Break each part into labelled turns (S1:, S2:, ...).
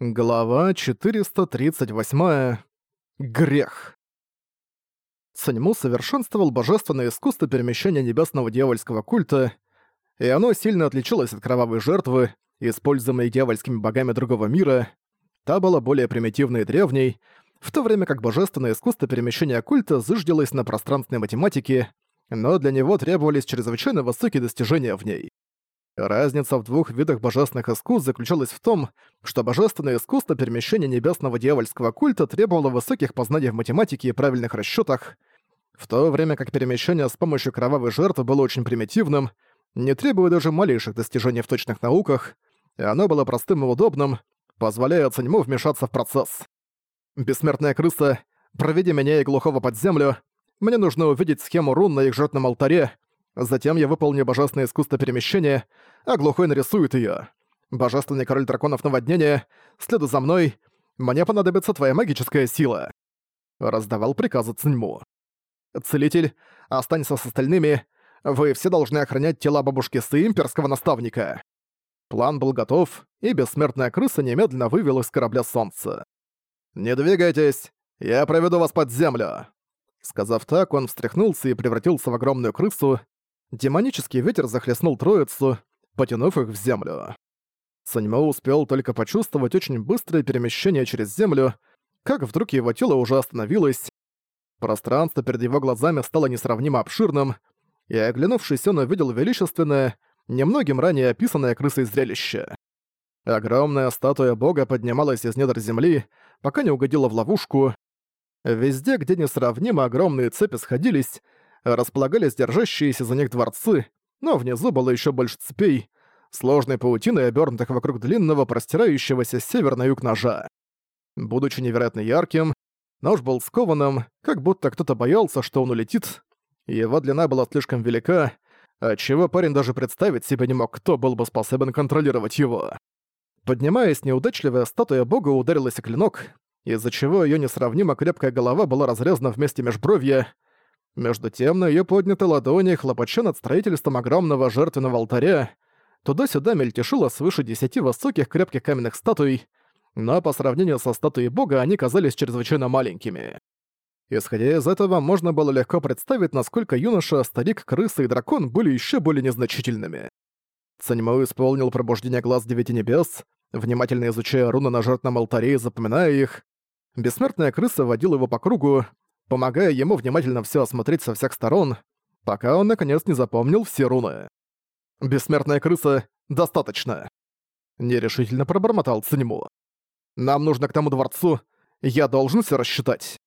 S1: Глава 438. Грех. Саньму совершенствовал божественное искусство перемещения небесного дьявольского культа, и оно сильно отличалось от кровавой жертвы, используемой дьявольскими богами другого мира. Та была более примитивной и древней, в то время как божественное искусство перемещения культа зыждилось на пространственной математике, но для него требовались чрезвычайно высокие достижения в ней. Разница в двух видах божественных искусств заключалась в том, что божественное искусство перемещения небесного дьявольского культа требовало высоких познаний в математике и правильных расчетах, в то время как перемещение с помощью кровавой жертвы было очень примитивным, не требуя даже малейших достижений в точных науках, и оно было простым и удобным, позволяя Цаньму вмешаться в процесс. «Бессмертная крыса, проведи меня и глухого под землю. Мне нужно увидеть схему рун на их жертвном алтаре, Затем я выполню божественное искусство перемещения, а глухой нарисует её. Божественный король драконов наводнения, следуй за мной, мне понадобится твоя магическая сила. Раздавал приказы Циньму. Целитель, останься с остальными, вы все должны охранять тела бабушки Сы имперского наставника. План был готов, и бессмертная крыса немедленно вывел из корабля солнца. «Не двигайтесь, я проведу вас под землю!» Сказав так, он встряхнулся и превратился в огромную крысу, Демонический ветер захлестнул троицу, потянув их в землю. Саньмо успел только почувствовать очень быстрое перемещение через землю, как вдруг его тело уже остановилось. Пространство перед его глазами стало несравнимо обширным, и, оглянувшись, он увидел величественное, немногим ранее описанное крысой зрелище. Огромная статуя бога поднималась из недр земли, пока не угодила в ловушку. Везде, где несравнимо огромные цепи сходились, располагались держащиеся за них дворцы, но внизу было еще больше цепей, сложной паутиной, обернутых вокруг длинного, простирающегося с север на юг ножа. Будучи невероятно ярким, нож был скованным, как будто кто-то боялся, что он улетит. Его длина была слишком велика, отчего парень даже представить себе не мог, кто был бы способен контролировать его. Поднимаясь, неудачливая статуя бога ударилась о клинок, из-за чего ее несравнимо крепкая голова была разрезана вместе межбровья, между тем, на её поднятой ладони, хлопача над строительством огромного жертвенного алтаря, туда-сюда мельтешило свыше десяти высоких крепких каменных статуй, но по сравнению со статуей бога они казались чрезвычайно маленькими. Исходя из этого, можно было легко представить, насколько юноша, старик, крыса и дракон были ещё более незначительными. Цаньмау исполнил пробуждение глаз девяти небес, внимательно изучая руны на жертвном алтаре и запоминая их. Бессмертная крыса водила его по кругу, помогая ему внимательно все осмотреть со всех сторон, пока он наконец не запомнил все руны. «Бессмертная крыса, достаточно!» Нерешительно пробормотал Циньму. «Нам нужно к тому дворцу, я должен все рассчитать».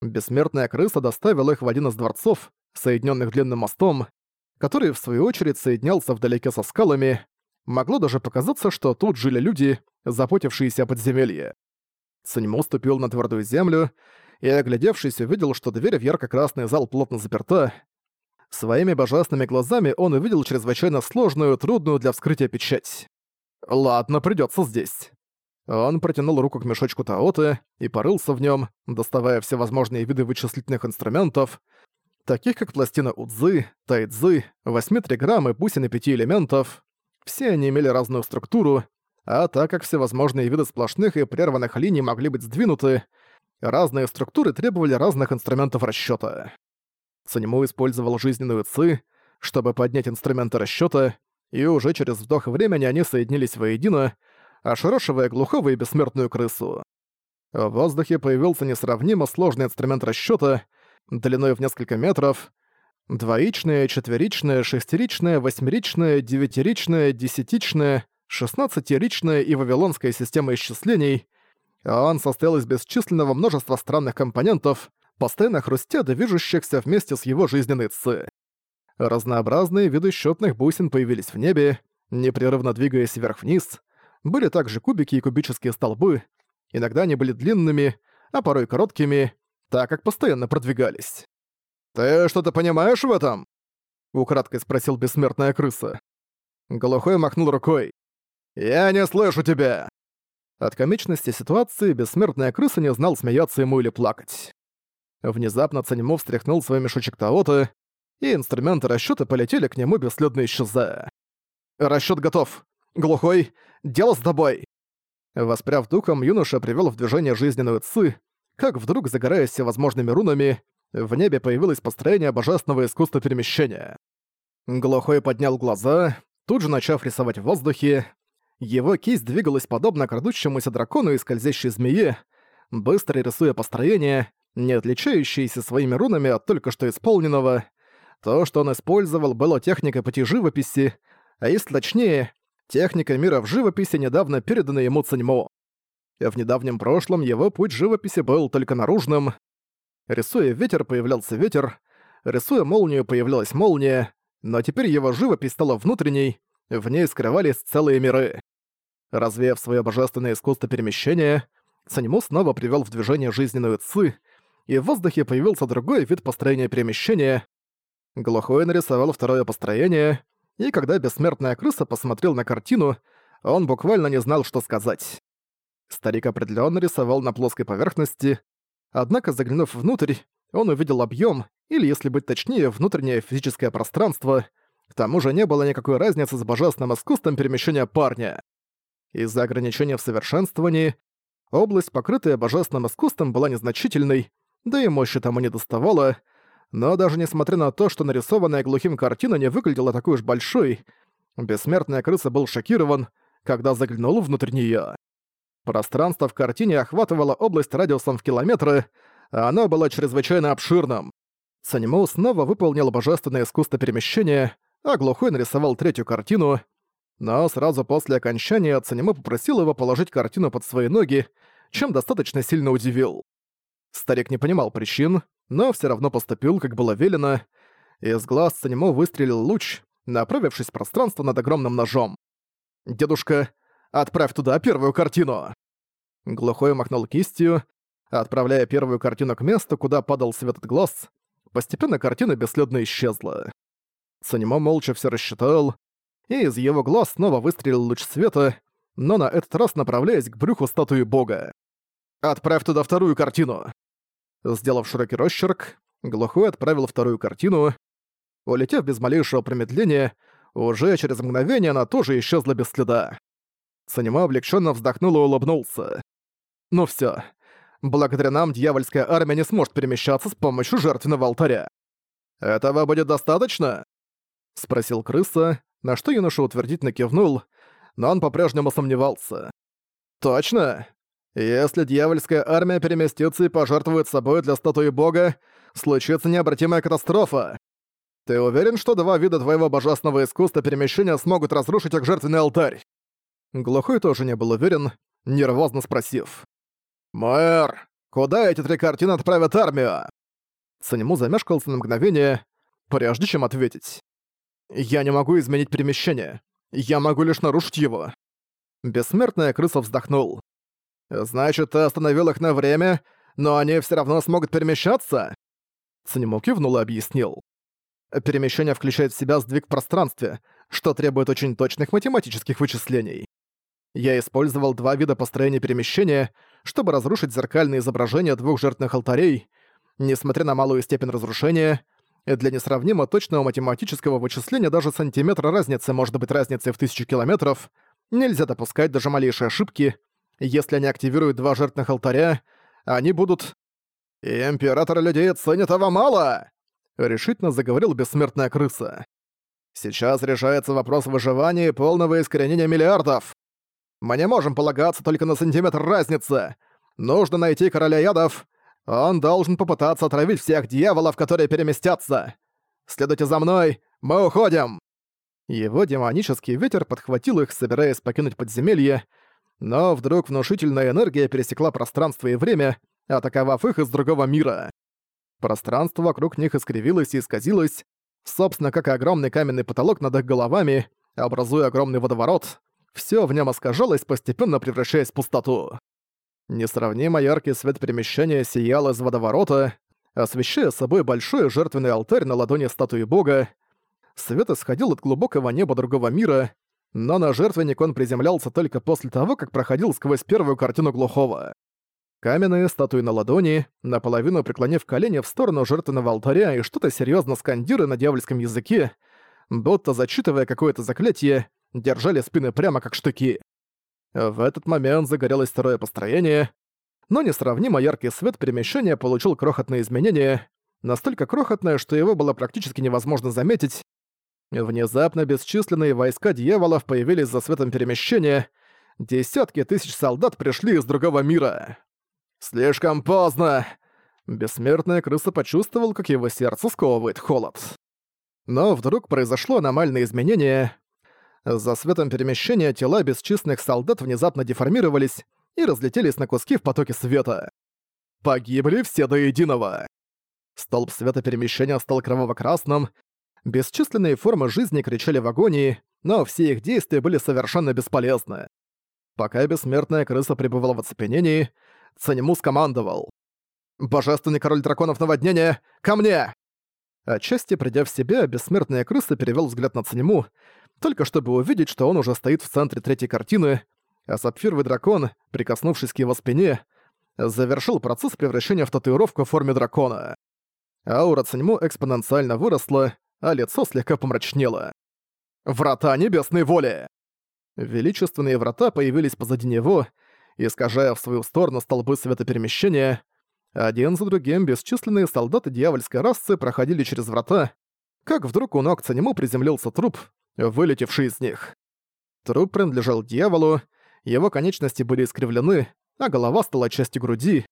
S1: Бессмертная крыса доставила их в один из дворцов, соединенных длинным мостом, который в свою очередь соединялся вдалеке со скалами. Могло даже показаться, что тут жили люди, заботившиеся о подземелье. Циньму ступил на твердую землю и, оглядевшись, увидел, что дверь в ярко-красный зал плотно заперта. Своими божественными глазами он увидел чрезвычайно сложную, трудную для вскрытия печать. «Ладно, придётся здесь». Он протянул руку к мешочку Таоты и порылся в нём, доставая всевозможные виды вычислительных инструментов, таких как пластина Удзы, Тайцзы, 8 триграмм и бусины пяти элементов. Все они имели разную структуру, а так как всевозможные виды сплошных и прерванных линий могли быть сдвинуты, Разные структуры требовали разных инструментов расчёта. Цанему использовал жизненную ци, чтобы поднять инструменты расчёта, и уже через вдох времени они соединились воедино, ошарашивая глухого и бессмертную крысу. В воздухе появился несравнимо сложный инструмент расчёта, длиной в несколько метров, двоичная, четверичная, шестеричная, восьмеричная, девятиричная, десятичная, шестнадцатиричная и вавилонская система исчислений — он состоял из бесчисленного множества странных компонентов, постоянно хрустя движущихся вместе с его жизненной ци. Разнообразные виды счетных бусин появились в небе, непрерывно двигаясь вверх-вниз. Были также кубики и кубические столбы. Иногда они были длинными, а порой короткими, так как постоянно продвигались. «Ты что-то понимаешь в этом?» — украдкой спросил бессмертная крыса. Глухой махнул рукой. «Я не слышу тебя!» От комичности ситуации бессмертная крыса не знал, смеяться ему или плакать. Внезапно Цанимо встряхнул свой мешочек Таота, и инструменты расчёта полетели к нему бесследно исчезая. «Расчёт готов. Глухой, дело с тобой!» Воспряв духом, юноша привел в движение жизненную ци, как вдруг, загораясь всевозможными рунами, в небе появилось построение божественного искусства перемещения. Глухой поднял глаза, тут же начав рисовать в воздухе. Его кисть двигалась подобно крадущемуся дракону и скользящей змее, быстро рисуя построение, не отличающееся своими рунами от только что исполненного. То, что он использовал, было техникой пути живописи, а если точнее, техника мира в живописи, недавно передана ему Циньмо. В недавнем прошлом его путь живописи был только наружным. Рисуя ветер, появлялся ветер, рисуя молнию, появлялась молния, но теперь его живопись стала внутренней, в ней скрывались целые миры. Развеяв свое божественное искусство перемещения, Санему снова привел в движение жизненную ци, и в воздухе появился другой вид построения перемещения. Глухой нарисовал второе построение, и когда бессмертная крыса посмотрел на картину, он буквально не знал, что сказать. Старик определенно рисовал на плоской поверхности, однако, заглянув внутрь, он увидел объем, или, если быть точнее, внутреннее физическое пространство. К тому же не было никакой разницы с божественным искусством перемещения парня. Из-за ограничения в совершенствовании, область, покрытая божественным искусством, была незначительной, да и мощи тому не доставало, но даже несмотря на то, что нарисованная глухим картина не выглядела такой уж большой, бессмертная крыса был шокирован, когда заглянул внутрь неё. Пространство в картине охватывало область радиусом в километры, а оно было чрезвычайно обширным. Санему снова выполнил божественное искусство перемещения, а Глухой нарисовал третью картину, но сразу после окончания Цанему попросил его положить картину под свои ноги, чем достаточно сильно удивил. Старик не понимал причин, но все равно поступил, как было велено. Из глаз Цанему выстрелил луч, направившись в пространство над огромным ножом. «Дедушка, отправь туда первую картину!» Глухой махнул кистью, отправляя первую картину к месту, куда падал свет от глаз. Постепенно картина бесследно исчезла. Санимо молча все рассчитал, и из его глаз снова выстрелил луч света, но на этот раз направляясь к брюху статуи бога. «Отправь туда вторую картину!» Сделав широкий росчерк, Глухой отправил вторую картину. Улетев без малейшего промедления, уже через мгновение она тоже исчезла без следа. Санима облегченно вздохнул и улыбнулся. «Ну все, Благодаря нам дьявольская армия не сможет перемещаться с помощью жертвенного алтаря. «Этого будет достаточно?» — спросил крыса, на что юноша утвердительно кивнул, но он по-прежнему сомневался. «Точно? Если дьявольская армия переместится и пожертвует собой для статуи бога, случится необратимая катастрофа. Ты уверен, что два вида твоего божественного искусства перемещения смогут разрушить их жертвенный алтарь?» Глухой тоже не был уверен, нервозно спросив. «Мэр, куда эти три картины отправят армию?» Санему замешкался на мгновение, прежде чем ответить. «Я не могу изменить перемещение. Я могу лишь нарушить его». Бессмертная крыса вздохнул. «Значит, ты остановил их на время, но они все равно смогут перемещаться?» Санему кивнул и объяснил. Перемещение включает в себя сдвиг в пространстве, что требует очень точных математических вычислений. Я использовал два вида построения перемещения, чтобы разрушить зеркальные изображения двух жертвных алтарей. Несмотря на малую степень разрушения, для несравнимо точного математического вычисления даже сантиметра разницы может быть разницей в тысячу километров. Нельзя допускать даже малейшие ошибки. Если они активируют два жертвных алтаря, они будут... «Император людей ценит этого мало!» — решительно заговорил бессмертная крыса. «Сейчас решается вопрос выживания и полного искоренения миллиардов. Мы не можем полагаться только на сантиметр разницы. Нужно найти короля ядов. Он должен попытаться отравить всех дьяволов, которые переместятся. Следуйте за мной, мы уходим!» Его демонический ветер подхватил их, собираясь покинуть подземелье, но вдруг внушительная энергия пересекла пространство и время, атаковав их из другого мира. Пространство вокруг них искривилось и исказилось, собственно, как и огромный каменный потолок над их головами, образуя огромный водоворот, все в нем искажалось, постепенно превращаясь в пустоту. Несравнимо яркий свет перемещения сиял из водоворота, освещая собой большой жертвенный алтарь на ладони статуи бога. Свет исходил от глубокого неба другого мира, но на жертвенник он приземлялся только после того, как проходил сквозь первую картину глухого. Каменные статуи на ладони, наполовину преклонив колени в сторону жертвенного алтаря и что-то серьезно скандируя на дьявольском языке, будто зачитывая какое-то заклятие, держали спины прямо как штыки. В этот момент загорелось второе построение, но несравнимо яркий свет перемещения получил крохотные изменения, настолько крохотное, что его было практически невозможно заметить. Внезапно бесчисленные войска дьяволов появились за светом перемещения, десятки тысяч солдат пришли из другого мира. «Слишком поздно!» Бессмертная крыса почувствовал, как его сердце сковывает холод. Но вдруг произошло аномальное изменение. За светом перемещения тела бесчисленных солдат внезапно деформировались и разлетелись на куски в потоке света. Погибли все до единого. Столб света перемещения стал кроваво-красным, бесчисленные формы жизни кричали в агонии, но все их действия были совершенно бесполезны. Пока бессмертная крыса пребывала в оцепенении, Цанему скомандовал. «Божественный король драконов наводнения, ко мне!» Отчасти придя в себя, бессмертная крыса перевел взгляд на Цанему, только чтобы увидеть, что он уже стоит в центре третьей картины, а сапфировый дракон, прикоснувшись к его спине, завершил процесс превращения в татуировку в форме дракона. Аура Циньму экспоненциально выросла, а лицо слегка помрачнело. «Врата небесной воли!» Величественные врата появились позади него, искажая в свою сторону столбы светоперемещения. Один за другим бесчисленные солдаты дьявольской расы проходили через врата, как вдруг у ног Цанему приземлился труп, вылетевший из них. Труп принадлежал дьяволу, его конечности были искривлены, а голова стала частью груди.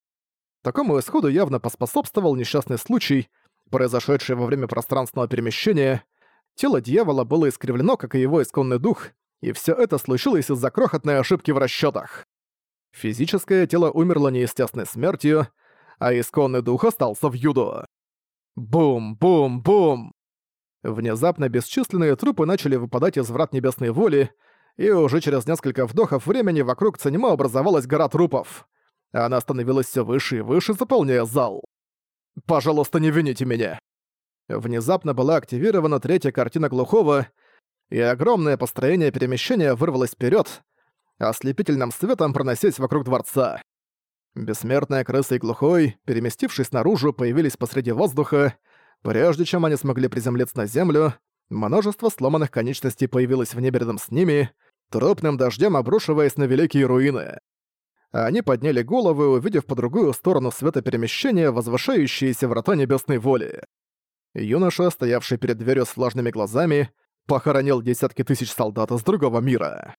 S1: Такому исходу явно поспособствовал несчастный случай, произошедший во время пространственного перемещения. Тело дьявола было искривлено, как и его исконный дух, и все это случилось из-за крохотной ошибки в расчетах. Физическое тело умерло неестественной смертью, а исконный дух остался в юдо. Бум-бум-бум! Внезапно бесчисленные трупы начали выпадать из врат небесной воли, и уже через несколько вдохов времени вокруг Цанема образовалась гора трупов. Она становилась все выше и выше, заполняя зал. «Пожалуйста, не вините меня!» Внезапно была активирована третья картина глухого, и огромное построение перемещения вырвалось вперед, ослепительным светом проносясь вокруг дворца. Бессмертная крыса и глухой, переместившись наружу, появились посреди воздуха. Прежде чем они смогли приземлиться на землю, множество сломанных конечностей появилось в небе рядом с ними, трупным дождем обрушиваясь на великие руины. Они подняли головы, увидев по другую сторону света перемещения возвышающиеся врата небесной воли. Юноша, стоявший перед дверью с влажными глазами, похоронил десятки тысяч солдат из другого мира.